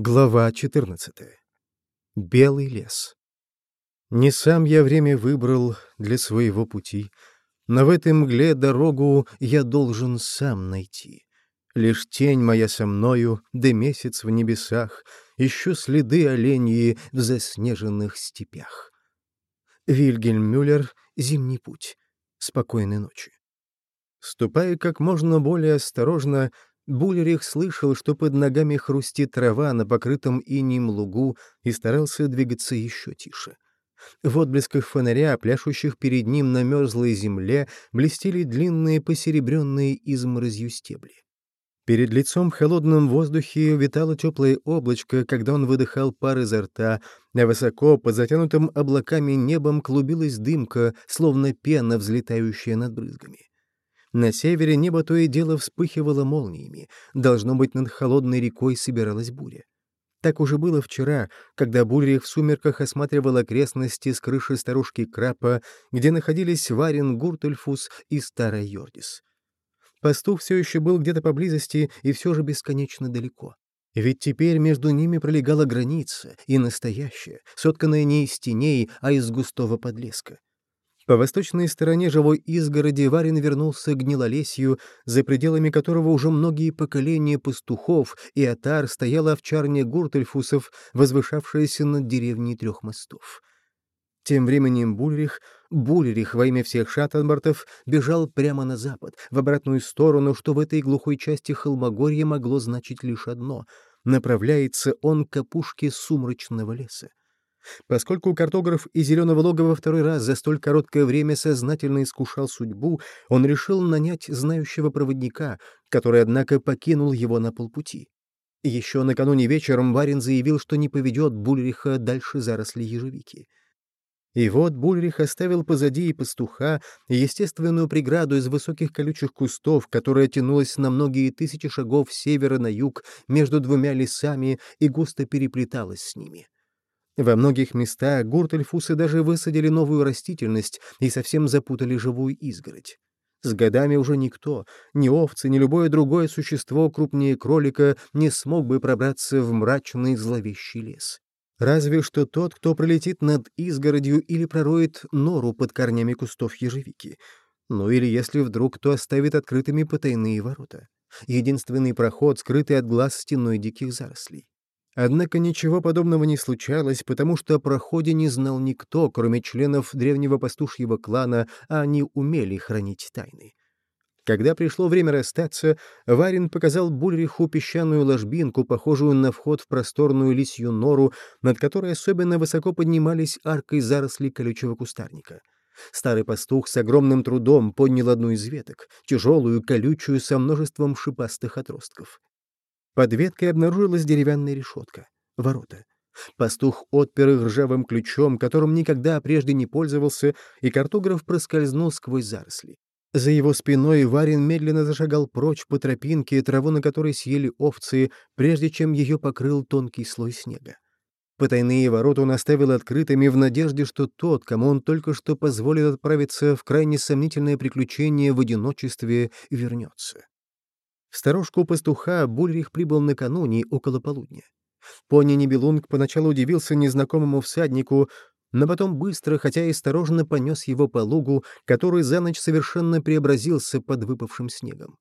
Глава 14. Белый лес. Не сам я время выбрал для своего пути, но в этой мгле дорогу я должен сам найти. Лишь тень моя со мною, да месяц в небесах, ищу следы оленьи в заснеженных степях. Вильгельм Мюллер «Зимний путь». Спокойной ночи. Ступая как можно более осторожно, Булерих слышал, что под ногами хрустит трава на покрытом инеем лугу и старался двигаться еще тише. В отблесках фонаря, пляшущих перед ним на мерзлой земле, блестели длинные посеребренные изморозью стебли. Перед лицом в холодном воздухе витало теплое облачко, когда он выдыхал пар изо рта, а высоко, под затянутым облаками небом, клубилась дымка, словно пена, взлетающая над брызгами. На севере небо то и дело вспыхивало молниями. Должно быть, над холодной рекой собиралась буря. Так уже было вчера, когда Бульрих в сумерках осматривал окрестности с крыши старушки Крапа, где находились Варин Гуртельфус и Старая Йордис. Пастух все еще был где-то поблизости и все же бесконечно далеко. Ведь теперь между ними пролегала граница, и настоящая, сотканная не из теней, а из густого подлеска. По восточной стороне живой изгороди Варин вернулся к гнилолесью, за пределами которого уже многие поколения пастухов и отар стояла овчарня гуртельфусов, возвышавшаяся над деревней трех мостов. Тем временем Бульрих, Бульрих во имя всех шаттенбартов, бежал прямо на запад, в обратную сторону, что в этой глухой части Холмогорья могло значить лишь одно — направляется он к опушке сумрачного леса. Поскольку картограф из Зеленого логова второй раз за столь короткое время сознательно искушал судьбу, он решил нанять знающего проводника, который, однако, покинул его на полпути. Еще накануне вечером Варин заявил, что не поведет Бульриха дальше заросли ежевики. И вот Бульрих оставил позади и пастуха, естественную преграду из высоких колючих кустов, которая тянулась на многие тысячи шагов с севера на юг между двумя лесами и густо переплеталась с ними. Во многих местах гуртельфусы даже высадили новую растительность и совсем запутали живую изгородь. С годами уже никто, ни овцы, ни любое другое существо крупнее кролика не смог бы пробраться в мрачный зловещий лес. Разве что тот, кто пролетит над изгородью или пророет нору под корнями кустов ежевики. Ну или если вдруг кто оставит открытыми потайные ворота. Единственный проход, скрытый от глаз стеной диких зарослей. Однако ничего подобного не случалось, потому что о проходе не знал никто, кроме членов древнего пастушьего клана, а они умели хранить тайны. Когда пришло время расстаться, Варин показал Бульриху песчаную ложбинку, похожую на вход в просторную лисью нору, над которой особенно высоко поднимались аркой заросли колючего кустарника. Старый пастух с огромным трудом поднял одну из веток, тяжелую, колючую, со множеством шипастых отростков. Под веткой обнаружилась деревянная решетка. Ворота. Пастух отпер их ржавым ключом, которым никогда прежде не пользовался, и картограф проскользнул сквозь заросли. За его спиной Варин медленно зашагал прочь по тропинке, траву на которой съели овцы, прежде чем ее покрыл тонкий слой снега. Потайные ворота он оставил открытыми в надежде, что тот, кому он только что позволил отправиться в крайне сомнительное приключение в одиночестве, вернется. В сторожку пастуха Бульрих прибыл накануне, около полудня. Пони Нибелунг поначалу удивился незнакомому всаднику, но потом быстро, хотя и осторожно понес его по лугу, который за ночь совершенно преобразился под выпавшим снегом.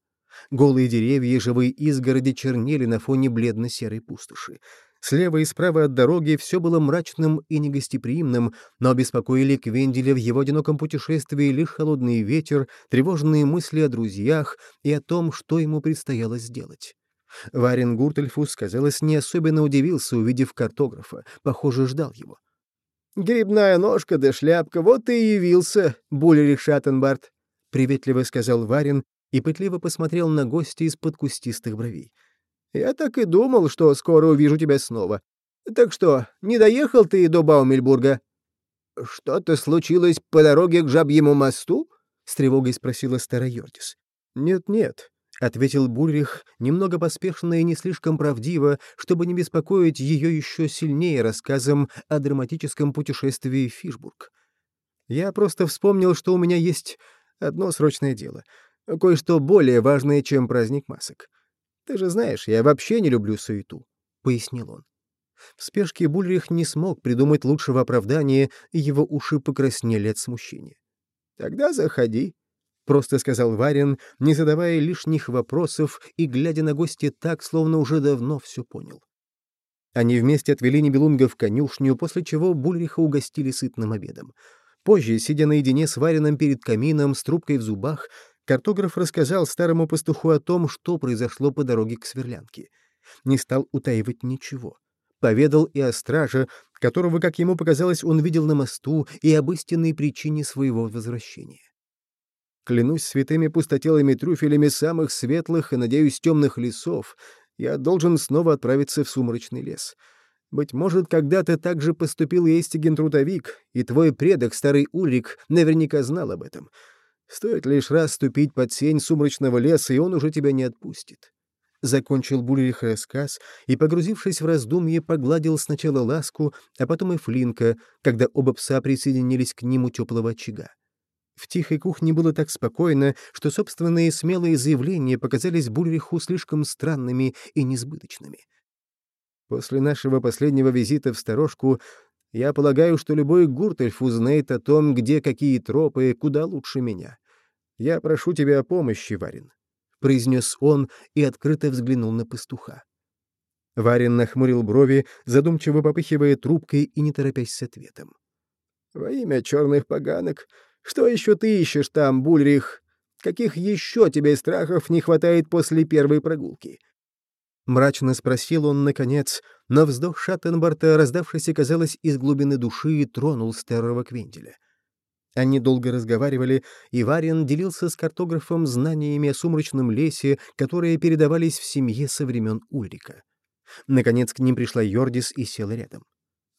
Голые деревья и живые изгороди чернели на фоне бледно-серой пустоши. Слева и справа от дороги все было мрачным и негостеприимным, но беспокоили Квенделя в его одиноком путешествии лишь холодный ветер, тревожные мысли о друзьях и о том, что ему предстояло сделать. Варен Гуртельфус, казалось, не особенно удивился, увидев картографа. Похоже, ждал его. «Грибная ножка да шляпка, вот и явился, Булерих Шаттенбарт», — приветливо сказал Варен и пытливо посмотрел на гостя из-под кустистых бровей. Я так и думал, что скоро увижу тебя снова. Так что, не доехал ты до Баумельбурга?» «Что-то случилось по дороге к Жабьему мосту?» — с тревогой спросила старая Йордис. «Нет-нет», — ответил Бульрих, немного поспешно и не слишком правдиво, чтобы не беспокоить ее еще сильнее рассказом о драматическом путешествии в Фишбург. «Я просто вспомнил, что у меня есть одно срочное дело, кое-что более важное, чем праздник масок. Ты же знаешь, я вообще не люблю суету. пояснил он. В спешке Бульрих не смог придумать лучшего оправдания, и его уши покраснели от смущения. «Тогда заходи», — просто сказал Варин, не задавая лишних вопросов и глядя на гостя так, словно уже давно все понял. Они вместе отвели Нибелунга в конюшню, после чего Бульриха угостили сытным обедом. Позже, сидя наедине с Варином перед камином с трубкой в зубах, картограф рассказал старому пастуху о том, что произошло по дороге к Сверлянке. Не стал утаивать ничего. Поведал и о страже, которого, как ему показалось, он видел на мосту, и об истинной причине своего возвращения. Клянусь святыми пустотелыми трюфелями самых светлых и, надеюсь, темных лесов, я должен снова отправиться в сумрачный лес. Быть может, когда-то так же поступил и Эстиген-трудовик, и твой предок, старый Ульрик, наверняка знал об этом. Стоит лишь раз ступить под сень сумрачного леса, и он уже тебя не отпустит. Закончил Бульрих рассказ и, погрузившись в раздумье, погладил сначала ласку, а потом и Флинка, когда оба пса присоединились к ним у теплого очага. В тихой кухне было так спокойно, что собственные смелые заявления показались Бульриху слишком странными и несбыточными. После нашего последнего визита в сторожку я полагаю, что любой Гуртельф узнает о том, где какие тропы, куда лучше меня. Я прошу тебя о помощи, Варин», — произнес он и открыто взглянул на пастуха. Варин нахмурил брови, задумчиво попыхивая трубкой и не торопясь с ответом. «Во имя черных поганок что еще ты ищешь там, Бульрих? Каких еще тебе страхов не хватает после первой прогулки?» Мрачно спросил он, наконец, но вздох Шаттенбарта, раздавшийся, казалось, из глубины души, тронул старого Квентеля. Они долго разговаривали, и Варин делился с картографом знаниями о сумрачном лесе, которые передавались в семье со времен Ульрика. Наконец к ним пришла Йордис и села рядом.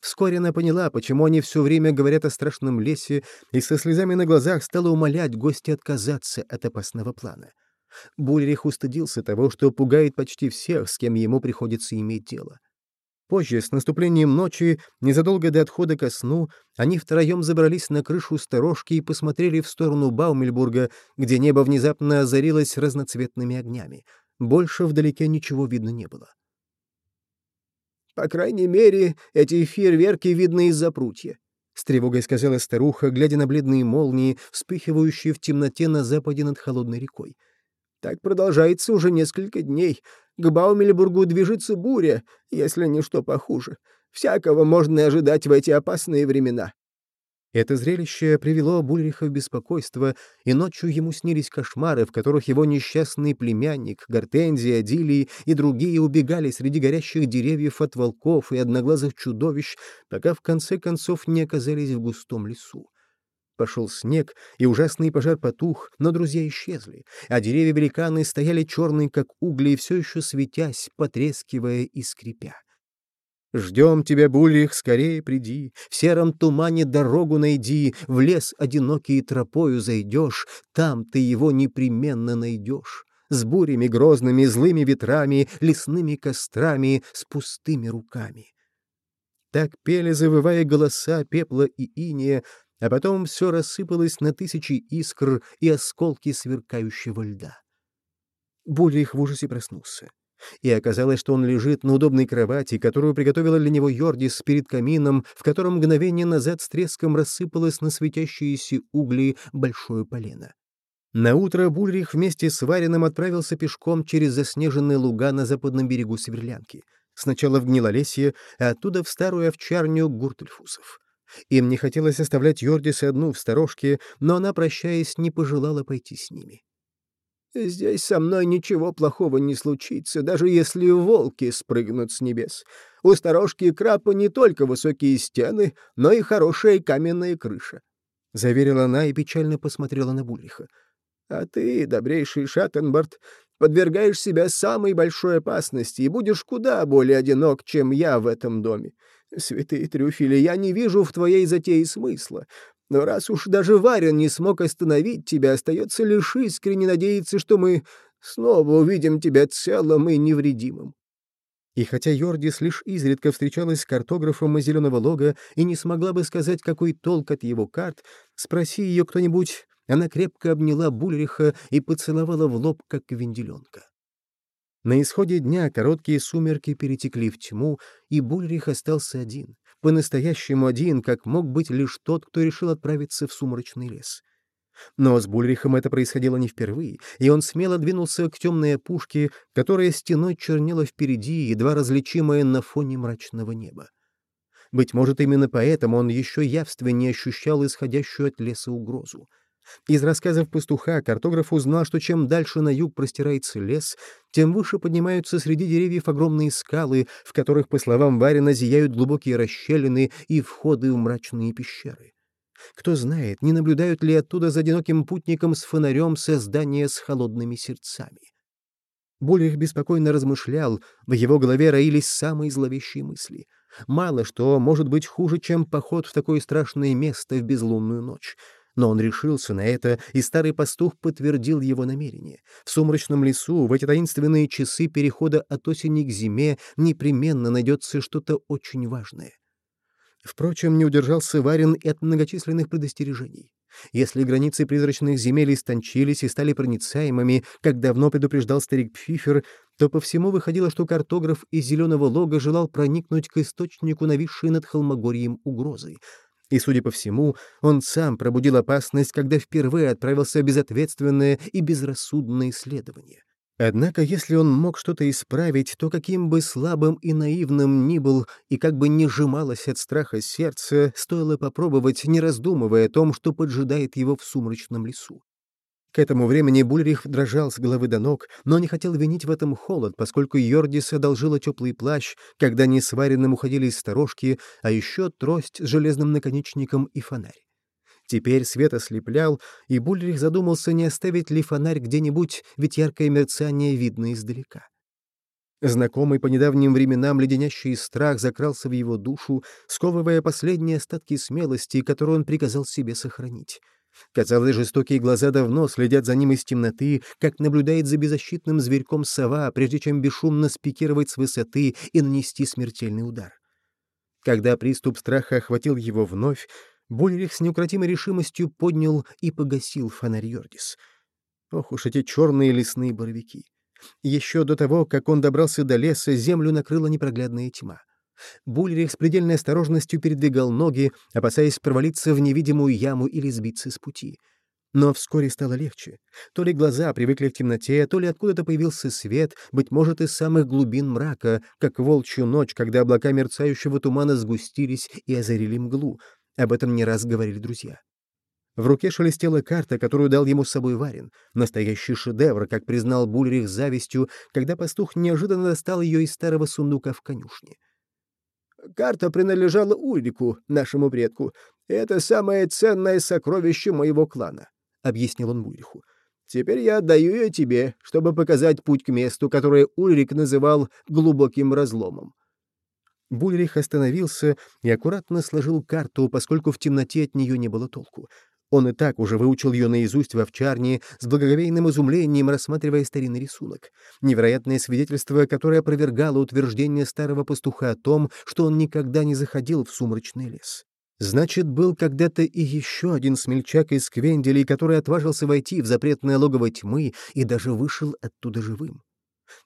Вскоре она поняла, почему они все время говорят о страшном лесе, и со слезами на глазах стала умолять гостя отказаться от опасного плана. Бульрих устыдился того, что пугает почти всех, с кем ему приходится иметь дело. Позже, с наступлением ночи, незадолго до отхода ко сну, они втроем забрались на крышу сторожки и посмотрели в сторону Баумельбурга, где небо внезапно озарилось разноцветными огнями. Больше вдалеке ничего видно не было. По крайней мере, эти фейерверки видны из-за прутья», — с тревогой сказала старуха, глядя на бледные молнии, вспыхивающие в темноте на западе над холодной рекой. «Так продолжается уже несколько дней. К Баумельбургу движется буря, если не что похуже. Всякого можно ожидать в эти опасные времена». Это зрелище привело Бульриха в беспокойство, и ночью ему снились кошмары, в которых его несчастный племянник, Гортензия, Дилий и другие убегали среди горящих деревьев от волков и одноглазых чудовищ, пока в конце концов не оказались в густом лесу. Пошел снег, и ужасный пожар потух, но друзья исчезли, а деревья-великаны стояли черные, как угли, все еще светясь, потрескивая и скрипя. Ждем тебя, Бульрих, скорее приди, В сером тумане дорогу найди, В лес одинокий тропою зайдешь, Там ты его непременно найдешь. С бурями грозными, злыми ветрами, Лесными кострами, с пустыми руками. Так пели, завывая голоса пепла и иния, а потом все рассыпалось на тысячи искр и осколки сверкающего льда. Бульрих в ужасе проснулся. И оказалось, что он лежит на удобной кровати, которую приготовила для него Йордис перед камином, в котором мгновение назад с треском рассыпалось на светящиеся угли большое полено. Наутро Бульрих вместе с Варином отправился пешком через заснеженные луга на западном берегу Северлянки. Сначала в Гнилолесье, а оттуда в старую овчарню Гуртельфусов. Им не хотелось оставлять Йордис одну в сторожке, но она, прощаясь, не пожелала пойти с ними. Здесь со мной ничего плохого не случится, даже если волки спрыгнут с небес. У сторожки крапа не только высокие стены, но и хорошая каменная крыша. — заверила она и печально посмотрела на Бульриха. — А ты, добрейший Шаттенбард, подвергаешь себя самой большой опасности и будешь куда более одинок, чем я в этом доме. Святые трюфели, я не вижу в твоей затее смысла. Но раз уж даже Варин не смог остановить тебя, остается лишь искренне надеяться, что мы снова увидим тебя целым и невредимым. И хотя Йордис лишь изредка встречалась с картографом из Зеленого Лога и не смогла бы сказать, какой толк от его карт, спроси ее кто-нибудь, она крепко обняла Бульриха и поцеловала в лоб, как венделенка. На исходе дня короткие сумерки перетекли в тьму, и Бульрих остался один, по-настоящему один, как мог быть лишь тот, кто решил отправиться в сумрачный лес. Но с Бульрихом это происходило не впервые, и он смело двинулся к темной опушке, которая стеной чернела впереди, едва различимая на фоне мрачного неба. Быть может, именно поэтому он еще явственнее ощущал исходящую от леса угрозу. Из рассказов пастуха картограф узнал, что чем дальше на юг простирается лес, тем выше поднимаются среди деревьев огромные скалы, в которых, по словам Варина, зияют глубокие расщелины и входы в мрачные пещеры. Кто знает, не наблюдают ли оттуда за одиноким путником с фонарем создания с холодными сердцами. Болих беспокойно размышлял, в его голове роились самые зловещие мысли. Мало что может быть хуже, чем поход в такое страшное место в безлунную ночь. Но он решился на это, и старый пастух подтвердил его намерение. В сумрачном лесу, в эти таинственные часы перехода от осени к зиме, непременно найдется что-то очень важное. Впрочем, не удержался Варин и от многочисленных предостережений. Если границы призрачных земель истончились и стали проницаемыми, как давно предупреждал старик Пфифер, то по всему выходило, что картограф из Зеленого Лога желал проникнуть к источнику, нависшей над Холмогорьем угрозы. И, судя по всему, он сам пробудил опасность, когда впервые отправился в безответственное и безрассудное исследование. Однако, если он мог что-то исправить, то каким бы слабым и наивным ни был, и как бы не сжималось от страха сердце, стоило попробовать, не раздумывая о том, что поджидает его в сумрачном лесу. К этому времени Бульрих дрожал с головы до ног, но не хотел винить в этом холод, поскольку Йордис одолжила теплый плащ, когда они с Вариным уходили из сторожки, а еще трость с железным наконечником и фонарь. Теперь свет ослеплял, и Бульрих задумался, не оставить ли фонарь где-нибудь, ведь яркое мерцание видно издалека. Знакомый по недавним временам леденящий страх закрался в его душу, сковывая последние остатки смелости, которую он приказал себе сохранить. Казалось, жестокие глаза давно следят за ним из темноты, как наблюдает за беззащитным зверьком сова, прежде чем бесшумно спикировать с высоты и нанести смертельный удар. Когда приступ страха охватил его вновь, Булерих с неукротимой решимостью поднял и погасил фонарь Йордис. Ох уж эти черные лесные боровики! Еще до того, как он добрался до леса, землю накрыла непроглядная тьма. Булерих с предельной осторожностью передвигал ноги, опасаясь провалиться в невидимую яму или сбиться с пути. Но вскоре стало легче. То ли глаза привыкли к темноте, то ли откуда-то появился свет, быть может, из самых глубин мрака, как волчью ночь, когда облака мерцающего тумана сгустились и озарили мглу, об этом не раз говорили друзья. В руке шелестела карта, которую дал ему с собой Варин. Настоящий шедевр, как признал Бульрих завистью, когда пастух неожиданно достал ее из старого сундука в конюшне. «Карта принадлежала Ульрику, нашему предку. Это самое ценное сокровище моего клана», — объяснил он Бульриху. «Теперь я отдаю ее тебе, чтобы показать путь к месту, которое Ульрик называл глубоким разломом. Бульрих остановился и аккуратно сложил карту, поскольку в темноте от нее не было толку. Он и так уже выучил ее наизусть в овчарне, с благоговейным изумлением рассматривая старинный рисунок. Невероятное свидетельство, которое опровергало утверждение старого пастуха о том, что он никогда не заходил в сумрачный лес. Значит, был когда-то и еще один смельчак из Квенделей, который отважился войти в запретное логово тьмы и даже вышел оттуда живым.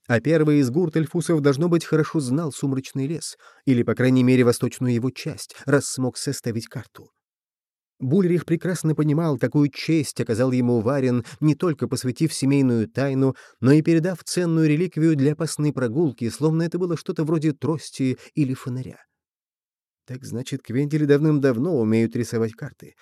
А первый из гуртельфусов, должно быть, хорошо знал сумрачный лес, или, по крайней мере, восточную его часть, раз смог составить карту. Бульрих прекрасно понимал, какую честь оказал ему Варин, не только посвятив семейную тайну, но и передав ценную реликвию для опасной прогулки, словно это было что-то вроде трости или фонаря. Так значит, Квентили давным-давно умеют рисовать карты.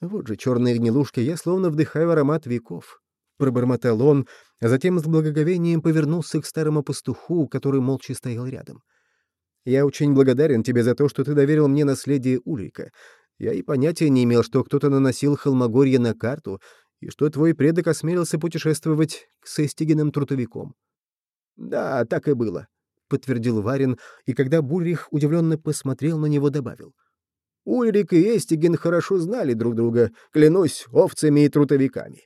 Вот же черные гнилушки, я словно вдыхаю аромат веков. — пробормотал он, а затем с благоговением повернулся к старому пастуху, который молча стоял рядом. «Я очень благодарен тебе за то, что ты доверил мне наследие Ульрика. Я и понятия не имел, что кто-то наносил Холмогорье на карту, и что твой предок осмелился путешествовать с Эстигиным трутовиком». «Да, так и было», — подтвердил Варин, и когда Бульрих удивленно посмотрел на него, добавил. «Ульрик и Эстигин хорошо знали друг друга, клянусь, овцами и трутовиками».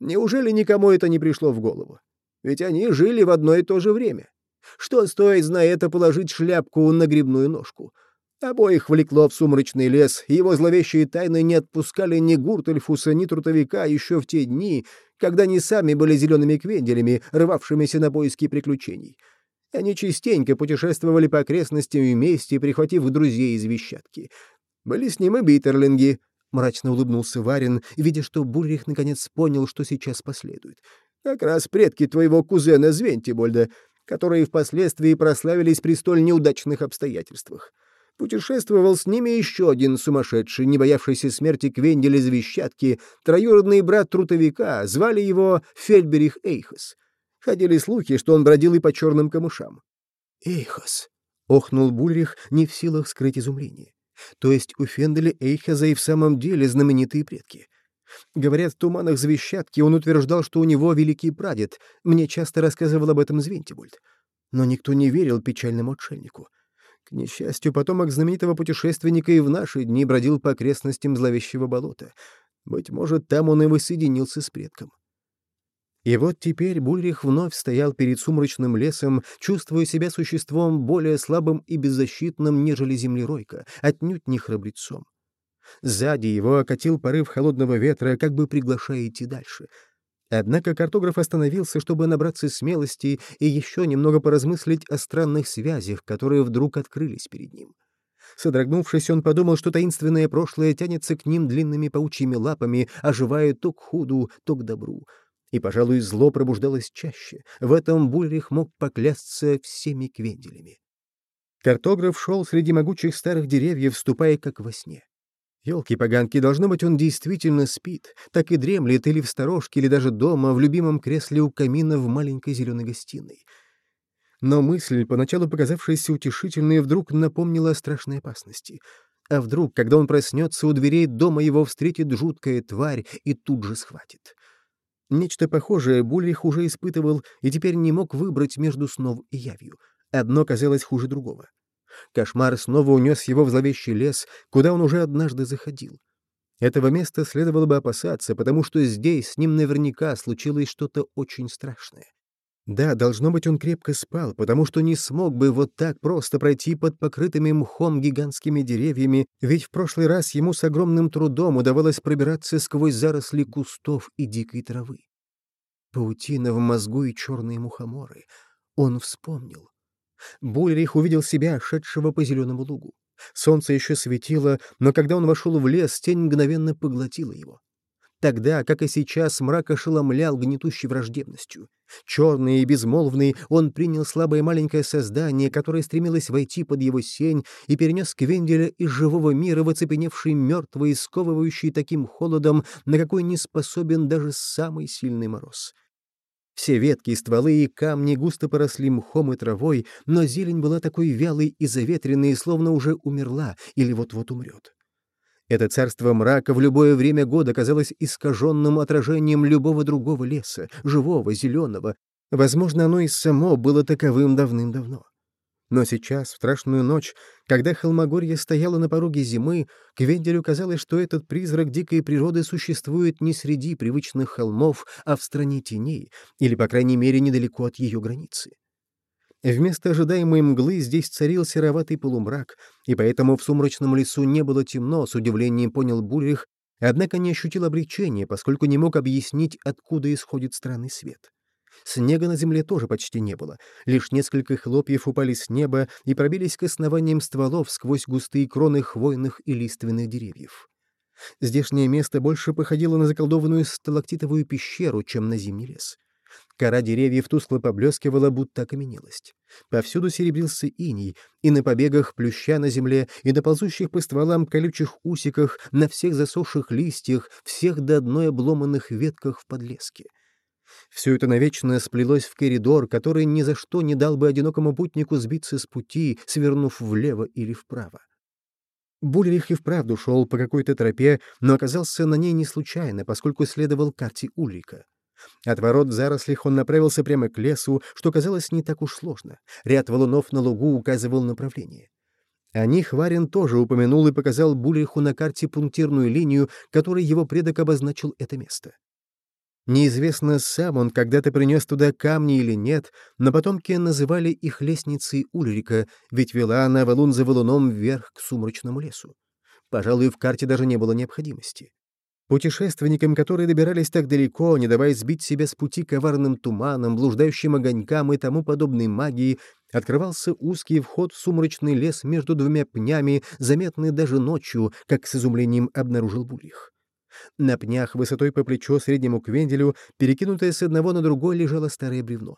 Неужели никому это не пришло в голову? Ведь они жили в одно и то же время. Что стоит, зная это, положить шляпку на грибную ножку? Обоих влекло в сумрачный лес, и его зловещие тайны не отпускали ни Гуртельфуса, ни Трутовика еще в те дни, когда они сами были зелеными квенделями, рвавшимися на поиски приключений. Они частенько путешествовали по окрестностям вместе, прихватив друзей из Вещатки. Были с ним и битерлинги. Мрачно улыбнулся Варин, видя, что Буррих наконец понял, что сейчас последует. Как раз предки твоего кузена Звентибольда, которые впоследствии прославились при столь неудачных обстоятельствах. Путешествовал с ними еще один сумасшедший, не боявшийся смерти Квендель из Вещатки, троюродный брат Трутовика, звали его Фельберих Эйхос. Ходили слухи, что он бродил и по черным камышам. «Эйхос!» — охнул Бульрих, не в силах скрыть изумление. «То есть у Фенделя Эйхоза и в самом деле знаменитые предки?» Говорят, в туманах Звещатки он утверждал, что у него великий прадед. Мне часто рассказывал об этом Звентибульт. Но никто не верил печальному отшельнику. К несчастью, потомок знаменитого путешественника и в наши дни бродил по окрестностям зловещего болота. Быть может, там он и воссоединился с предком. И вот теперь Бульрих вновь стоял перед сумрачным лесом, чувствуя себя существом более слабым и беззащитным, нежели землеройка, отнюдь не храбрецом. Сзади его окатил порыв холодного ветра, как бы приглашая идти дальше — Однако картограф остановился, чтобы набраться смелости и еще немного поразмыслить о странных связях, которые вдруг открылись перед ним. Содрогнувшись, он подумал, что таинственное прошлое тянется к ним длинными паучьими лапами, оживая то к худу, то к добру. И, пожалуй, зло пробуждалось чаще. В этом Бульрих мог поклясться всеми квенделями. Картограф шел среди могучих старых деревьев, вступая как во сне. Ёлки-поганки, должно быть, он действительно спит, так и дремлет или в сторожке, или даже дома, в любимом кресле у камина в маленькой зеленой гостиной. Но мысль, поначалу показавшаяся утешительной, вдруг напомнила о страшной опасности. А вдруг, когда он проснется, у дверей дома его встретит жуткая тварь и тут же схватит. Нечто похожее Бульрих уже испытывал и теперь не мог выбрать между сном и явью. Одно казалось хуже другого. Кошмар снова унес его в зловещий лес, куда он уже однажды заходил. Этого места следовало бы опасаться, потому что здесь с ним наверняка случилось что-то очень страшное. Да, должно быть, он крепко спал, потому что не смог бы вот так просто пройти под покрытыми мхом гигантскими деревьями, ведь в прошлый раз ему с огромным трудом удавалось пробираться сквозь заросли кустов и дикой травы. Паутина в мозгу и черные мухоморы. Он вспомнил. Бульрих увидел себя, шедшего по зеленому лугу. Солнце еще светило, но когда он вошел в лес, тень мгновенно поглотила его. Тогда, как и сейчас, мрак ошеломлял гнетущей враждебностью. Черный и безмолвный, он принял слабое маленькое создание, которое стремилось войти под его сень, и перенес Квенделя из живого мира в оцепеневший мертвый сковывающий таким холодом, на какой не способен даже самый сильный мороз. Все ветки, стволы и камни густо поросли мхом и травой, но зелень была такой вялой и заветренной, словно уже умерла или вот-вот умрет. Это царство мрака в любое время года казалось искаженным отражением любого другого леса, живого, зеленого. Возможно, оно и само было таковым давным-давно. Но сейчас, в страшную ночь, когда Холмогорье стояло на пороге зимы, Квенделю казалось, что этот призрак дикой природы существует не среди привычных холмов, а в стране теней, или, по крайней мере, недалеко от ее границы. Вместо ожидаемой мглы здесь царил сероватый полумрак, и поэтому в сумрачном лесу не было темно, с удивлением понял Бульрих, однако не ощутил облегчения, поскольку не мог объяснить, откуда исходит странный свет. Снега на земле тоже почти не было. Лишь несколько хлопьев упали с неба и пробились к основаниям стволов сквозь густые кроны хвойных и лиственных деревьев. Здешнее место больше походило на заколдованную сталактитовую пещеру, чем на зимний лес. Кора деревьев тускло поблескивала, будто окаменелость. Повсюду серебрился иней, и на побегах плюща на земле, и на ползущих по стволам колючих усиках, на всех засохших листьях, всех до одной обломанных ветках в подлеске. Все это навечно сплелось в коридор, который ни за что не дал бы одинокому путнику сбиться с пути, свернув влево или вправо. Бульрих и вправду шел по какой-то тропе, но оказался на ней не случайно, поскольку следовал карте Ульрика. От ворот в зарослях он направился прямо к лесу, что казалось не так уж сложно. Ряд валунов на лугу указывал направление. О них Варин тоже упомянул и показал Бульриху на карте пунктирную линию, которой его предок обозначил это место. Неизвестно, сам он когда-то принес туда камни или нет, но потомки называли их лестницей Ульрика, ведь вела она валун за валуном вверх к сумрачному лесу. Пожалуй, в карте даже не было необходимости. Путешественникам, которые добирались так далеко, не давая сбить себя с пути коварным туманом, блуждающим огонькам и тому подобной магии, открывался узкий вход в сумрачный лес между двумя пнями, заметный даже ночью, как с изумлением обнаружил Булих. На пнях высотой по плечо среднему квенделю, перекинутое с одного на другой, лежало старое бревно.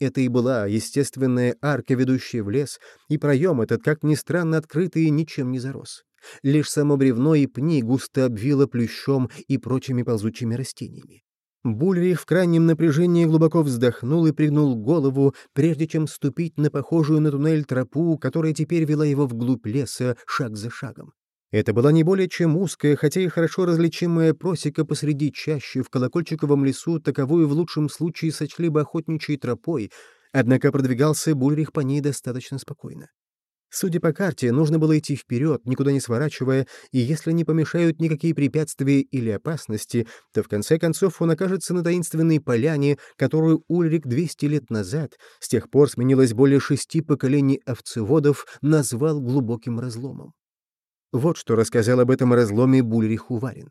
Это и была естественная арка, ведущая в лес, и проем этот, как ни странно, открытый ничем не зарос. Лишь само бревно и пни густо обвило плющом и прочими ползучими растениями. Бульрих в крайнем напряжении глубоко вздохнул и пригнул голову, прежде чем ступить на похожую на туннель тропу, которая теперь вела его вглубь леса шаг за шагом. Это была не более чем узкая, хотя и хорошо различимая просека посреди чащи в колокольчиковом лесу, таковую в лучшем случае сочли бы охотничьей тропой, однако продвигался Бульрих по ней достаточно спокойно. Судя по карте, нужно было идти вперед, никуда не сворачивая, и если не помешают никакие препятствия или опасности, то в конце концов он окажется на таинственной поляне, которую Ульрик 200 лет назад, с тех пор сменилось более шести поколений овцеводов, назвал глубоким разломом. Вот что рассказал об этом разломе Бульрих Уварин.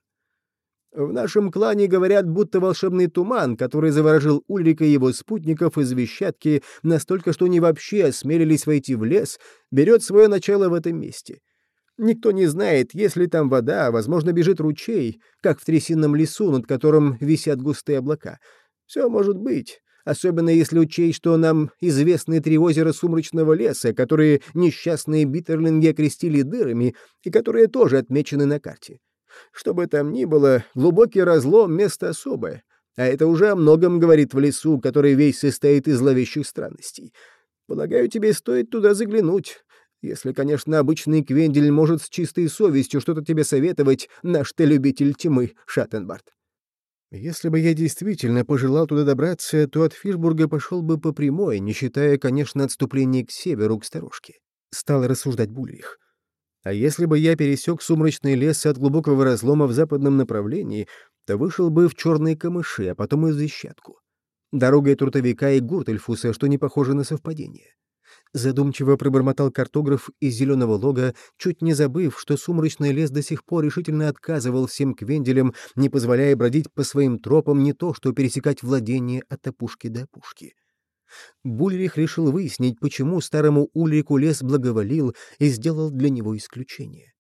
В нашем клане говорят, будто волшебный туман, который заворожил Ульрика и его спутников из Вещатки настолько, что они вообще осмелились войти в лес, берет свое начало в этом месте. Никто не знает, есть ли там вода, возможно, бежит ручей, как в трясинном лесу, над которым висят густые облака. Все может быть особенно если учесть, что нам известны три озера Сумрачного леса, которые несчастные биттерлинги окрестили дырами и которые тоже отмечены на карте. Что бы там ни было, глубокий разлом — место особое, а это уже о многом говорит в лесу, который весь состоит из зловещих странностей. Полагаю, тебе стоит туда заглянуть, если, конечно, обычный Квендель может с чистой совестью что-то тебе советовать, наш ты любитель тьмы, Шаттенбарт. Если бы я действительно пожелал туда добраться, то от Фишбурга пошел бы по прямой, не считая, конечно, отступления к северу, к сторожке. Стал рассуждать Бульрих. А если бы я пересек сумрачный лес от глубокого разлома в западном направлении, то вышел бы в черные камыши, а потом и в Зещатку. Дорогой трутовика и Гуртельфуса, что не похоже на совпадение. Задумчиво пробормотал картограф из зеленого лога, чуть не забыв, что сумрачный лес до сих пор решительно отказывал всем квенделям, не позволяя бродить по своим тропам не то, что пересекать владение от опушки до опушки. Бульрих решил выяснить, почему старому Ульрику лес благоволил и сделал для него исключение.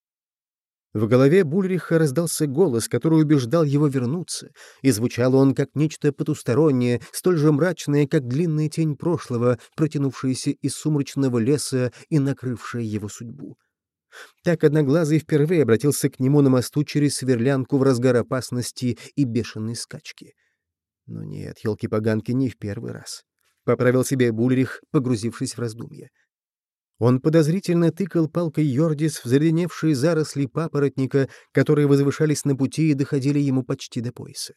В голове Бульриха раздался голос, который убеждал его вернуться, и звучал он как нечто потустороннее, столь же мрачное, как длинная тень прошлого, протянувшаяся из сумрачного леса и накрывшая его судьбу. Так Одноглазый впервые обратился к нему на мосту через сверлянку в разгар опасности и бешеной скачки. Но нет, елки-поганки, не в первый раз. Поправил себе Бульрих, погрузившись в раздумья. Он подозрительно тыкал палкой Йордис в заледеневшие заросли папоротника, которые возвышались на пути и доходили ему почти до пояса.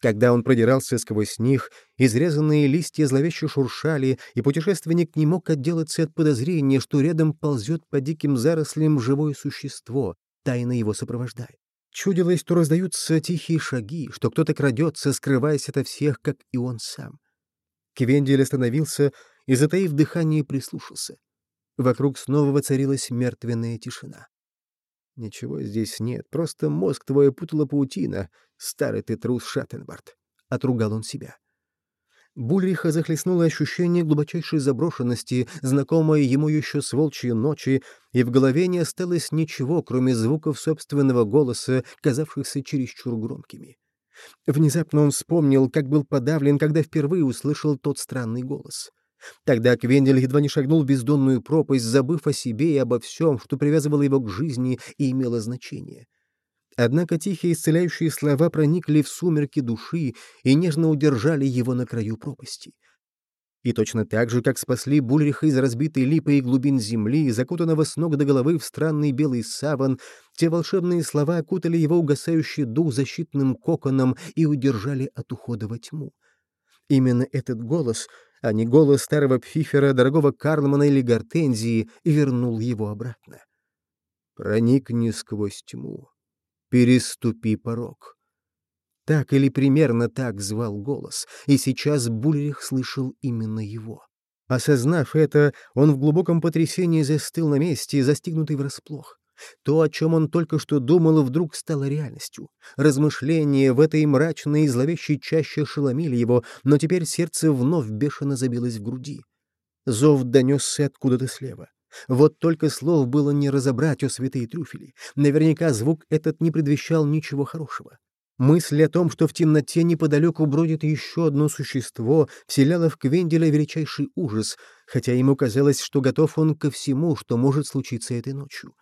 Когда он продирался сквозь них, изрезанные листья зловеще шуршали, и путешественник не мог отделаться от подозрения, что рядом ползет по диким зарослям живое существо, тайно его сопровождая. Чудилось, что раздаются тихие шаги, что кто-то крадется, скрываясь ото всех, как и он сам. Квендель остановился и, затаив дыхание, прислушался. Вокруг снова воцарилась мертвенная тишина. «Ничего здесь нет, просто мозг твой путала паутина, старый ты трус Шаттенбарт», — отругал он себя. Бульриха захлестнуло ощущение глубочайшей заброшенности, знакомое ему еще с волчьей ночи, и в голове не осталось ничего, кроме звуков собственного голоса, казавшихся чересчур громкими. Внезапно он вспомнил, как был подавлен, когда впервые услышал тот странный голос. Тогда Квендель едва не шагнул в бездонную пропасть, забыв о себе и обо всем, что привязывало его к жизни и имело значение. Однако тихие исцеляющие слова проникли в сумерки души и нежно удержали его на краю пропасти. И точно так же, как спасли Бульриха из разбитой липы и глубин земли, закутанного с ног до головы в странный белый саван, те волшебные слова окутали его угасающий дух защитным коконом и удержали от ухода во тьму. Именно этот голос — а не голос старого пфифера, дорогого Карлмана или Гортензии, вернул его обратно. «Проникни сквозь тьму, переступи порог». так или примерно так звал голос, и сейчас Бульрих слышал именно его. Осознав это, он в глубоком потрясении застыл на месте, застигнутый врасплох. То, о чем он только что думал, вдруг стало реальностью. Размышления в этой мрачной и зловещей чаще ошеломили его, но теперь сердце вновь бешено забилось в груди. Зов донесся откуда-то слева. Вот только слов было не разобрать, о святые трюфели. Наверняка звук этот не предвещал ничего хорошего. Мысль о том, что в темноте неподалеку бродит еще одно существо, вселяла в Квенделя величайший ужас, хотя ему казалось, что готов он ко всему, что может случиться этой ночью.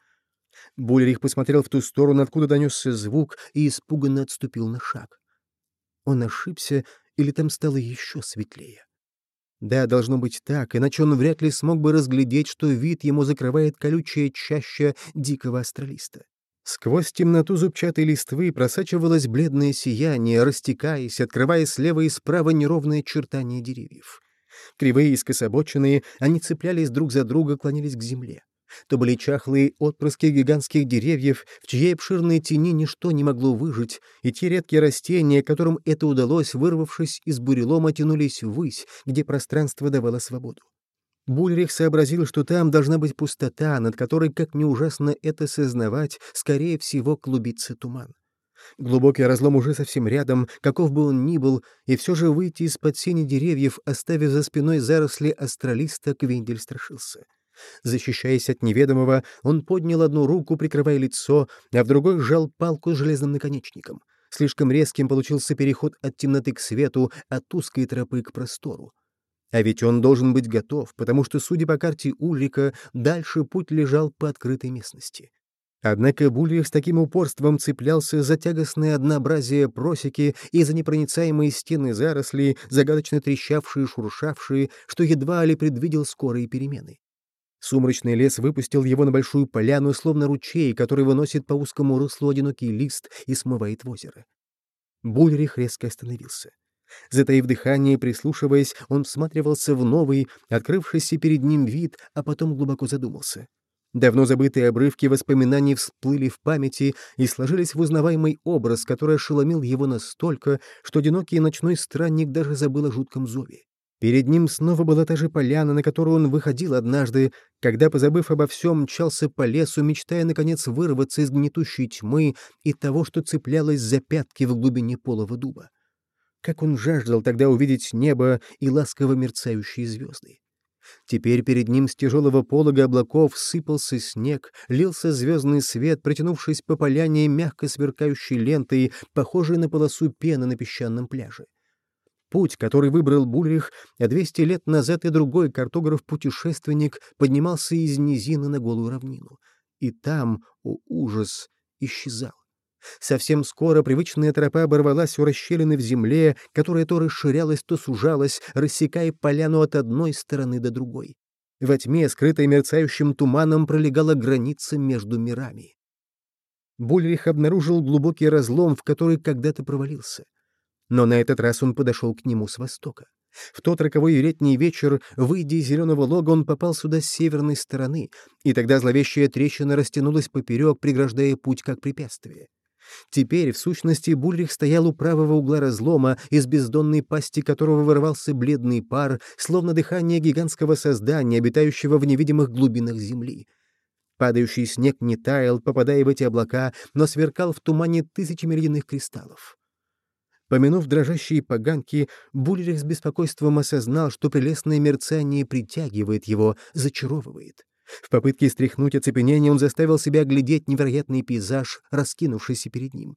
Булерих посмотрел в ту сторону, откуда донесся звук, и испуганно отступил на шаг. Он ошибся, или там стало еще светлее? Да, должно быть так, иначе он вряд ли смог бы разглядеть, что вид ему закрывает колючая чаща дикого астралиста. Сквозь темноту зубчатой листвы просачивалось бледное сияние, растекаясь, открывая слева и справа неровные очертания деревьев. Кривые и скособоченные, они цеплялись друг за друга, клонились к земле. То были чахлые отпрыски гигантских деревьев, в чьей обширной тени ничто не могло выжить, и те редкие растения, которым это удалось, вырвавшись из бурелома, тянулись ввысь, где пространство давало свободу. Бульрих сообразил, что там должна быть пустота, над которой, как ни ужасно это сознавать, скорее всего, клубится туман. Глубокий разлом уже совсем рядом, каков бы он ни был, и все же выйти из-под сени деревьев, оставив за спиной заросли астралиста, Квиндель страшился. Защищаясь от неведомого, он поднял одну руку, прикрывая лицо, а в другой сжал палку с железным наконечником. Слишком резким получился переход от темноты к свету, от узкой тропы к простору. А ведь он должен быть готов, потому что, судя по карте Ульрика, дальше путь лежал по открытой местности. Однако Бульрих с таким упорством цеплялся за тягостное однообразие просеки и за непроницаемые стены зарослей, загадочно трещавшие и шуршавшие, что едва ли предвидел скорые перемены. Сумрачный лес выпустил его на большую поляну, словно ручей, который выносит по узкому руслу одинокий лист и смывает в озеро. Бульрих резко остановился. Затаив дыхание и прислушиваясь, он всматривался в новый, открывшийся перед ним вид, а потом глубоко задумался. Давно забытые обрывки воспоминаний всплыли в памяти и сложились в узнаваемый образ, который ошеломил его настолько, что одинокий ночной странник даже забыл о жутком зове. Перед ним снова была та же поляна, на которую он выходил однажды, когда, позабыв обо всем, мчался по лесу, мечтая, наконец, вырваться из гнетущей тьмы и того, что цеплялось за пятки в глубине полого дуба. Как он жаждал тогда увидеть небо и ласково мерцающие звезды. Теперь перед ним с тяжелого полога облаков сыпался снег, лился звездный свет, протянувшись по поляне мягко сверкающей лентой, похожей на полосу пены на песчаном пляже. Путь, который выбрал Бульрих, а 200 лет назад и другой картограф-путешественник поднимался из низины на голую равнину. И там, о ужас, исчезал. Совсем скоро привычная тропа оборвалась у расщелины в земле, которая то расширялась, то сужалась, рассекая поляну от одной стороны до другой. Во тьме, скрытой мерцающим туманом, пролегала граница между мирами. Бульрих обнаружил глубокий разлом, в который когда-то провалился. Но на этот раз он подошел к нему с востока. В тот роковой летний вечер, выйдя из зеленого лога, он попал сюда с северной стороны, и тогда зловещая трещина растянулась поперек, преграждая путь как препятствие. Теперь, в сущности, Бульрих стоял у правого угла разлома, из бездонной пасти которого вырывался бледный пар, словно дыхание гигантского создания, обитающего в невидимых глубинах земли. Падающий снег не таял, попадая в эти облака, но сверкал в тумане тысячами ледяных кристаллов. Помянув дрожащие поганки, Буллерих с беспокойством осознал, что прелестное мерцание притягивает его, зачаровывает. В попытке стряхнуть оцепенение он заставил себя глядеть невероятный пейзаж, раскинувшийся перед ним.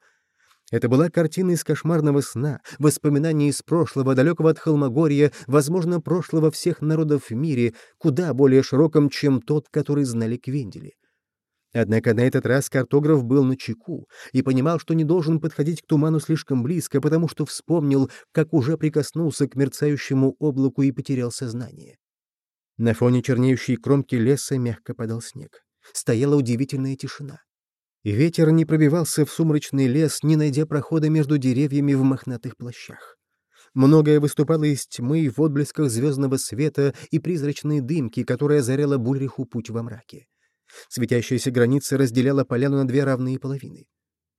Это была картина из кошмарного сна, воспоминание из прошлого, далекого от Холмогорья, возможно, прошлого всех народов в мире, куда более широком, чем тот, который знали Квендели. Однако на этот раз картограф был на чеку и понимал, что не должен подходить к туману слишком близко, потому что вспомнил, как уже прикоснулся к мерцающему облаку и потерял сознание. На фоне чернеющей кромки леса мягко падал снег. Стояла удивительная тишина. Ветер не пробивался в сумрачный лес, не найдя прохода между деревьями в мохнатых плащах. Многое выступало из тьмы в отблесках звездного света и призрачной дымки, которая озаряла Бульриху путь во мраке. Светящаяся граница разделяла поляну на две равные половины.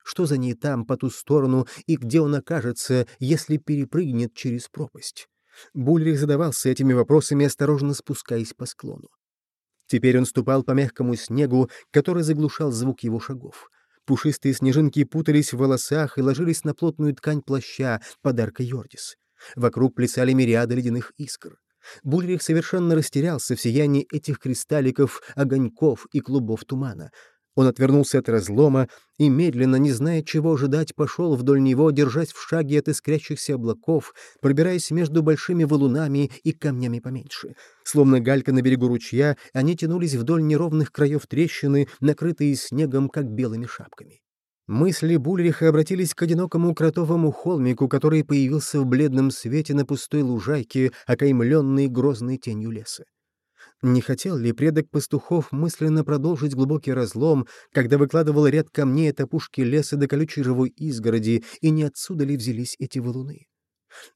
Что за ней там, по ту сторону, и где он окажется, если перепрыгнет через пропасть? Бульрих задавался этими вопросами, осторожно спускаясь по склону. Теперь он ступал по мягкому снегу, который заглушал звук его шагов. Пушистые снежинки путались в волосах и ложились на плотную ткань плаща подарка Йордис. Вокруг плясали мириады ледяных искр. Бульрих совершенно растерялся в сиянии этих кристалликов, огоньков и клубов тумана — он отвернулся от разлома и, медленно, не зная, чего ожидать, пошел вдоль него, держась в шаге от искрящихся облаков, пробираясь между большими валунами и камнями поменьше. Словно галька на берегу ручья, они тянулись вдоль неровных краев трещины, накрытые снегом, как белыми шапками. Мысли Бульриха обратились к одинокому кротовому холмику, который появился в бледном свете на пустой лужайке, окаймленной грозной тенью леса. Не хотел ли предок пастухов мысленно продолжить глубокий разлом, когда выкладывал ряд камней от опушки леса до колючей живой изгороди, и не отсюда ли взялись эти валуны?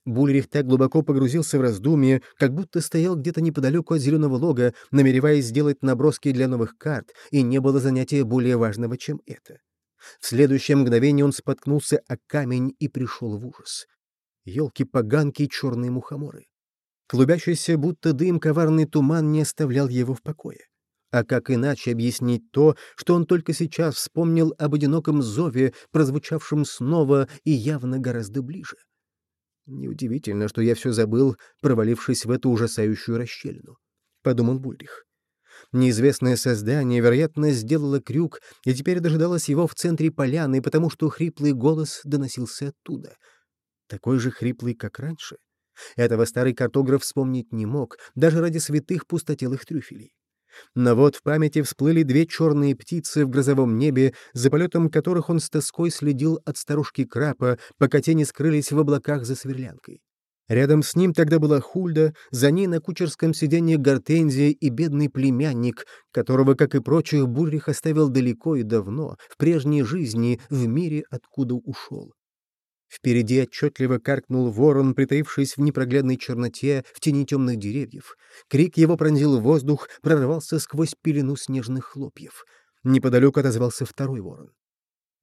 Бульрих так глубоко погрузился в раздумье, как будто стоял где-то неподалеку от зеленого лога, намереваясь сделать наброски для новых карт, и не было занятия более важного, чем это. В следующее мгновение он споткнулся о камень и пришел в ужас. Елки-поганки и черные мухоморы. Клубящийся будто дым коварный туман не оставлял его в покое. А как иначе объяснить то, что он только сейчас вспомнил об одиноком зове, прозвучавшем снова и явно гораздо ближе? Неудивительно, что я все забыл, провалившись в эту ужасающую расщелину, — подумал Бульрих. Неизвестное создание, вероятно, сделало крюк и теперь дожидалось его в центре поляны, потому что хриплый голос доносился оттуда. Такой же хриплый, как раньше. Этого старый картограф вспомнить не мог, даже ради святых пустотелых трюфелей. Но вот в памяти всплыли две черные птицы в грозовом небе, за полетом которых он с тоской следил от старушки Крапа, пока тени скрылись в облаках за сверлянкой. Рядом с ним тогда была Хульда, за ней на кучерском сиденье Гортензия и бедный племянник, которого, как и прочих, Буррих оставил далеко и давно, в прежней жизни, в мире, откуда ушел. Впереди отчетливо каркнул ворон, притаившись в непроглядной черноте в тени темных деревьев. Крик его пронзил воздух, прорвался сквозь пелену снежных хлопьев. Неподалеку отозвался второй ворон.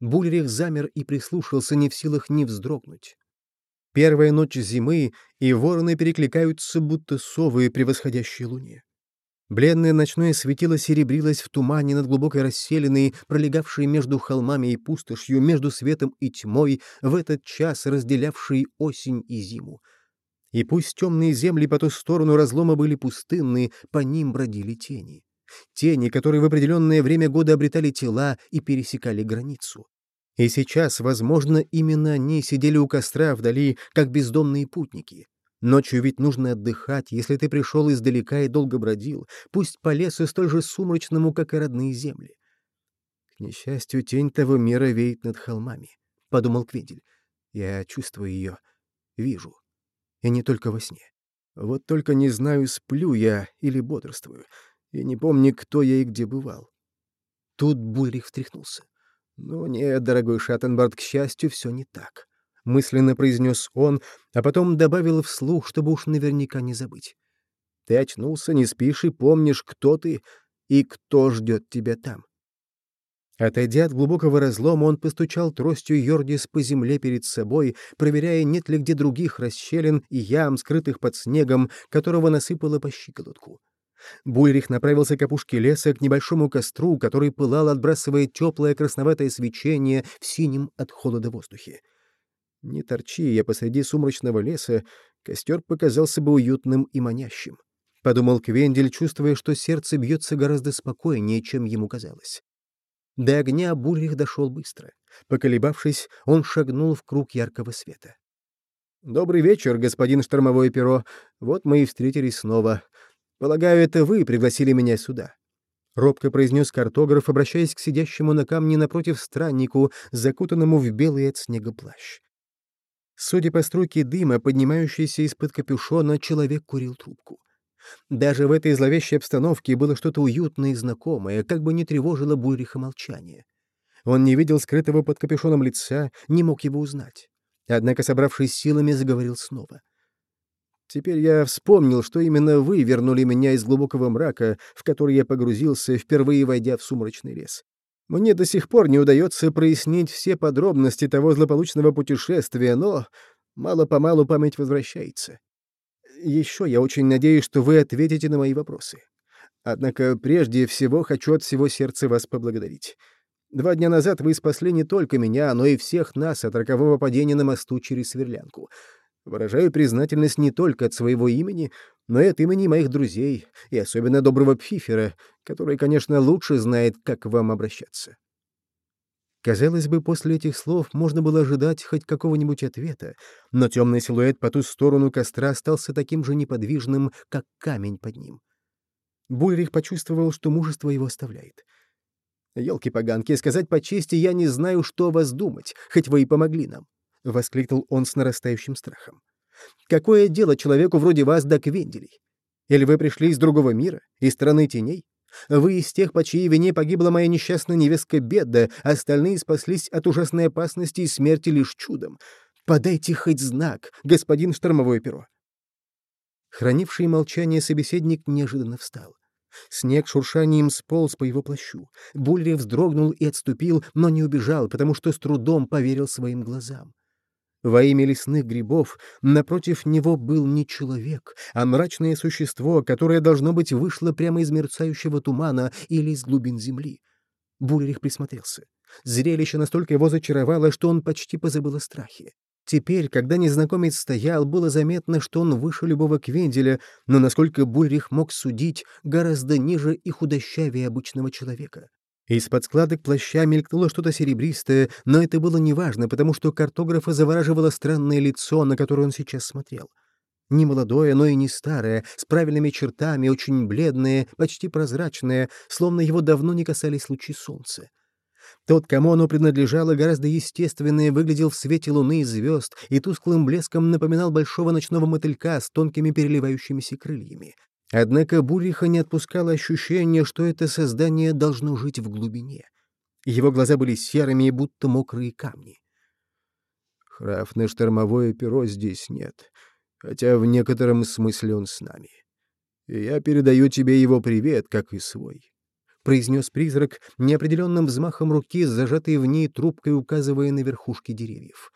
Бульрих замер и прислушался, не в силах ни вздрогнуть. Первая ночь зимы, и вороны перекликаются, будто совы, превосходящие луне. Бледное ночное светило серебрилось в тумане над глубокой расселенной, пролегавшей между холмами и пустошью, между светом и тьмой, в этот час разделявший осень и зиму. И пусть темные земли по ту сторону разлома были пустынны, по ним бродили тени. Тени, которые в определенное время года обретали тела и пересекали границу. И сейчас, возможно, именно они сидели у костра вдали, как бездомные путники. Ночью ведь нужно отдыхать, если ты пришел издалека и долго бродил, пусть по лесу столь же сумрачному, как и родные земли. К несчастью, тень того мира веет над холмами, — подумал Квендель. Я чувствую ее, вижу. И не только во сне. Вот только не знаю, сплю я или бодрствую, и не помню, кто я и где бывал. Тут Бульрих встряхнулся. «Ну нет, дорогой Шаттенбард, к счастью, все не так. — мысленно произнес он, а потом добавил вслух, чтобы уж наверняка не забыть. «Ты очнулся, не спишь и помнишь, кто ты и кто ждет тебя там». Отойдя от глубокого разлома, он постучал тростью Йордис по земле перед собой, проверяя, нет ли где других расщелин и ям, скрытых под снегом, которого насыпало по щиколотку. Бульрих направился к опушке леса, к небольшому костру, который пылал, отбрасывая теплое красноватое свечение в синем от холода воздухе. Не торчи я посреди сумрачного леса, костер показался бы уютным и манящим. Подумал Квендель, чувствуя, что сердце бьется гораздо спокойнее, чем ему казалось. До огня Бульрих дошел быстро. Поколебавшись, он шагнул в круг яркого света. «Добрый вечер, господин штормовое перо. Вот мы и встретились снова. Полагаю, это вы пригласили меня сюда». Робко произнес картограф, обращаясь к сидящему на камне напротив страннику, закутанному в белый от снега плащ. Судя по струйке дыма, поднимающейся из-под капюшона, человек курил трубку. Даже в этой зловещей обстановке было что-то уютное и знакомое, как бы не тревожило Бульриха молчание. Он не видел скрытого под капюшоном лица, не мог его узнать. Однако, собравшись силами, заговорил снова. «Теперь я вспомнил, что именно вы вернули меня из глубокого мрака, в который я погрузился, впервые войдя в сумрачный лес. Мне до сих пор не удается прояснить все подробности того злополучного путешествия, но мало-помалу память возвращается. Еще я очень надеюсь, что вы ответите на мои вопросы. Однако прежде всего хочу от всего сердца вас поблагодарить. Два дня назад вы спасли не только меня, но и всех нас от рокового падения на мосту через Сверлянку. Выражаю признательность не только от своего имени, но и от имени моих друзей, и особенно доброго Пфифера, который, конечно, лучше знает, как к вам обращаться. Казалось бы, после этих слов можно было ожидать хоть какого-нибудь ответа, но темный силуэт по ту сторону костра остался таким же неподвижным, как камень под ним. Бульрих почувствовал, что мужество его оставляет. «Елки-поганки, сказать по чести, я не знаю, что о вас думать, хоть вы и помогли нам», — воскликнул он с нарастающим страхом. «Какое дело человеку вроде вас до Квенделей? Или вы пришли из другого мира, из страны теней? Вы из тех, по чьей вине погибла моя несчастная невестка Бедда, остальные спаслись от ужасной опасности и смерти лишь чудом. Подайте хоть знак, господин штормовое перо». Хранивший молчание собеседник неожиданно встал. Снег шуршанием сполз по его плащу. Бульри вздрогнул и отступил, но не убежал, потому что с трудом поверил своим глазам. Во имя лесных грибов напротив него был не человек, а мрачное существо, которое, должно быть, вышло прямо из мерцающего тумана или из глубин земли. Булерих присмотрелся. Зрелище настолько его зачаровало, что он почти позабыл о страхе. Теперь, когда незнакомец стоял, было заметно, что он выше любого квенделя, но, насколько Бульрих мог судить, гораздо ниже и худощавее обычного человека. Из-под складок плаща мелькнуло что-то серебристое, но это было неважно, потому что картографа завораживало странное лицо, на которое он сейчас смотрел. Не молодое, но и не старое, с правильными чертами, очень бледное, почти прозрачное, словно его давно не касались лучи солнца. Тот, кому оно принадлежало, гораздо естественнее выглядел в свете луны и звезд и тусклым блеском напоминал большого ночного мотылька с тонкими переливающимися крыльями. Однако Буриха не отпускало ощущение, что это создание должно жить в глубине. Его глаза были серыми, будто мокрые камни. Храфны штормовое перо здесь нет, хотя в некотором смысле он с нами. И я передаю тебе его привет, как и свой. — произнес призрак неопределенным взмахом руки, зажатой в ней трубкой, указывая на верхушки деревьев.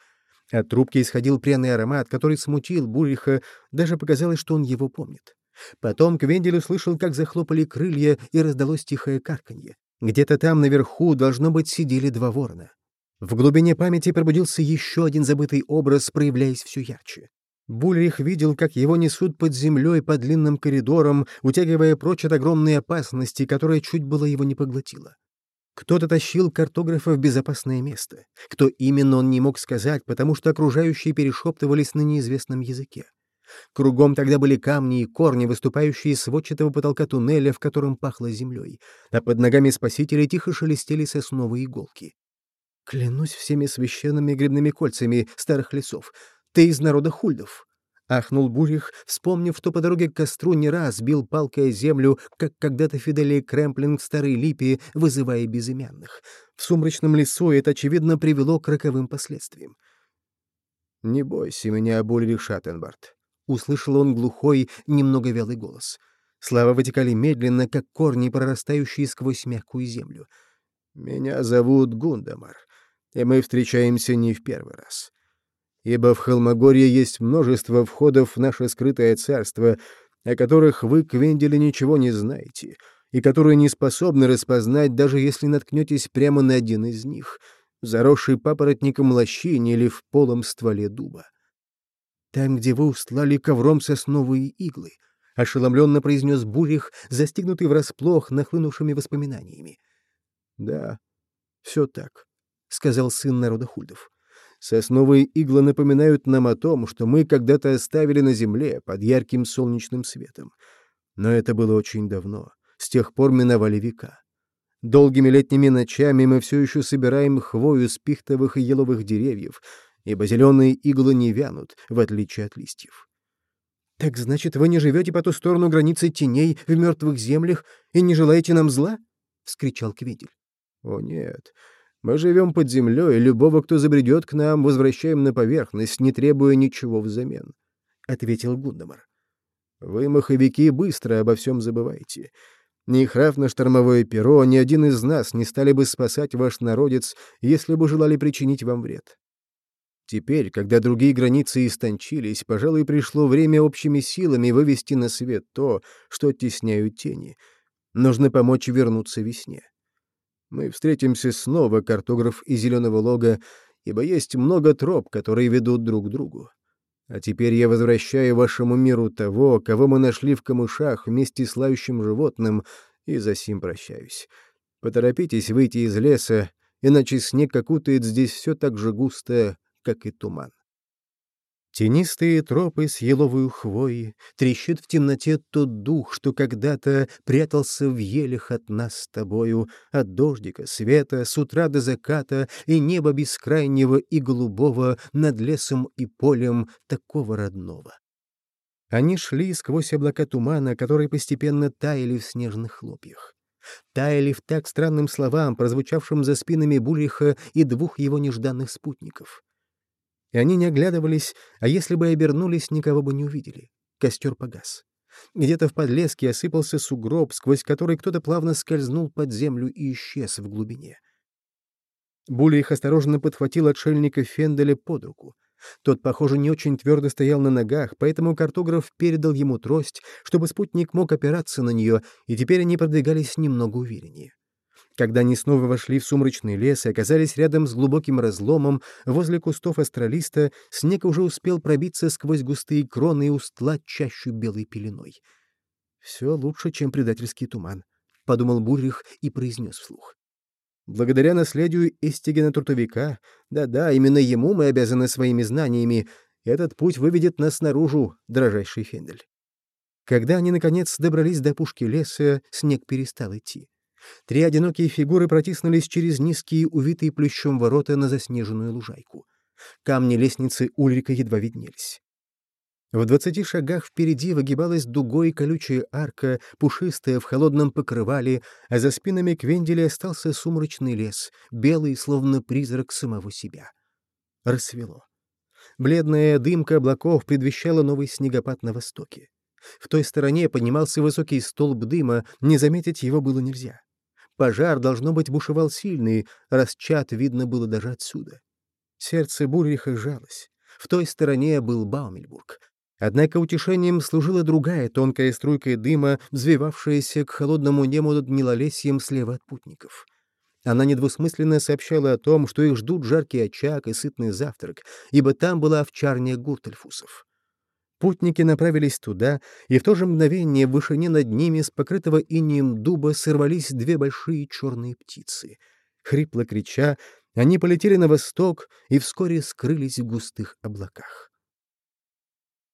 От трубки исходил пряный аромат, который смутил Буриха, даже показалось, что он его помнит. Потом Квендель услышал, как захлопали крылья, и раздалось тихое карканье. Где-то там наверху, должно быть, сидели два ворона. В глубине памяти пробудился еще один забытый образ, проявляясь все ярче. Бульрих видел, как его несут под землей по длинным коридорам, утягивая прочь от огромной опасности, которая чуть было его не поглотила. Кто-то тащил картографа в безопасное место. Кто именно он не мог сказать, потому что окружающие перешептывались на неизвестном языке. Кругом тогда были камни и корни, выступающие из сводчатого потолка туннеля, в котором пахло землей, а под ногами спасителя тихо шелестели сосновые иголки. «Клянусь всеми священными грибными кольцами старых лесов, ты из народа хульдов!» — ахнул Бурих, вспомнив, что по дороге к костру не раз бил палкой о землю, как когда-то Фиделия Кремплинг Старой Липе, вызывая безымянных. В сумрачном лесу это, очевидно, привело к роковым последствиям. «Не бойся меня, Бульрих Шаттенбарт», — услышал он глухой, немного вялый голос. Слова вытекали медленно, как корни, прорастающие сквозь мягкую землю. «Меня зовут Гундамар, и мы встречаемся не в первый раз ибо в Холмогорье есть множество входов в наше скрытое царство, о которых вы, Квендели, ничего не знаете, и которые не способны распознать, даже если наткнетесь прямо на один из них, заросший папоротником лощине или в полом стволе дуба. Там, где вы устлали ковром сосновые иглы, — ошеломленно произнес Бурих, застигнутый врасплох нахлынувшими воспоминаниями. — Да, все так, — сказал сын народа Хульдов. Сосновые иглы напоминают нам о том, что мы когда-то оставили на земле под ярким солнечным светом. Но это было очень давно. С тех пор миновали века. Долгими летними ночами мы все еще собираем хвою с пихтовых и еловых деревьев, ибо зеленые иглы не вянут, в отличие от листьев. — Так значит, вы не живете по ту сторону границы теней в мертвых землях и не желаете нам зла? — вскричал Квидель. — О, нет. Мы живем под землей, и любого, кто забредет к нам, возвращаем на поверхность, не требуя ничего взамен», — ответил Гундамар. «Вы, маховики, быстро обо всем забываете. Ни храв на штормовое перо, ни один из нас не стали бы спасать ваш народец, если бы желали причинить вам вред. Теперь, когда другие границы истончились, пожалуй, пришло время общими силами вывести на свет то, что оттесняют тени. Нужно помочь вернуться весне. Мы встретимся снова, картограф из Зеленого Лога, ибо есть много троп, которые ведут друг к другу. А теперь я возвращаю вашему миру того, кого мы нашли в камышах вместе с лающим животным, и за сим прощаюсь. Поторопитесь выйти из леса, иначе снег окутает здесь все так же густо, как и туман. Тенистые тропы с еловой хвои, трещит в темноте тот дух, что когда-то прятался в елях от нас с тобою, от дождика, света, с утра до заката, и неба бескрайнего и голубого над лесом и полем такого родного. Они шли сквозь облака тумана, которые постепенно таяли в снежных хлопьях. Таяли в так странным словам, прозвучавшим за спинами Бульриха и двух его нежданных спутников и они не оглядывались, а если бы обернулись, никого бы не увидели. Костер погас. Где-то в подлеске осыпался сугроб, сквозь который кто-то плавно скользнул под землю и исчез в глубине. Булли осторожно подхватил отшельника Фенделя под руку. Тот, похоже, не очень твердо стоял на ногах, поэтому картограф передал ему трость, чтобы спутник мог опираться на нее, и теперь они продвигались немного увереннее. Когда они снова вошли в сумрачный лес и оказались рядом с глубоким разломом, возле кустов астралиста, снег уже успел пробиться сквозь густые кроны и устлать чащу белой пеленой. «Все лучше, чем предательский туман», — подумал Буррих и произнес вслух. «Благодаря наследию Эстигена Трутовика, да-да, именно ему мы обязаны своими знаниями, этот путь выведет нас наружу, дрожайший Фендель». Когда они, наконец, добрались до пушки леса, снег перестал идти. Три одинокие фигуры протиснулись через низкие, увитые плющом ворота на заснеженную лужайку. Камни лестницы Ульрика едва виднелись. В двадцати шагах впереди выгибалась дугой колючая арка, пушистая в холодном покрывале, а за спинами Квенделя остался сумрачный лес, белый, словно призрак самого себя. Рассвело. Бледная дымка облаков предвещала новый снегопад на востоке. В той стороне поднимался высокий столб дыма, не заметить его было нельзя. Пожар, должно быть, бушевал сильный, раз чат видно было даже отсюда. Сердце Бурриха сжалось. В той стороне был Баумельбург. Однако утешением служила другая тонкая струйка дыма, взвивавшаяся к холодному небу над Милолесьем слева от путников. Она недвусмысленно сообщала о том, что их ждут жаркий очаг и сытный завтрак, ибо там была овчарня Гуртельфусов. Путники направились туда, и в то же мгновение в вышине над ними с покрытого инием дуба сорвались две большие черные птицы. Хрипло крича, они полетели на восток и вскоре скрылись в густых облаках.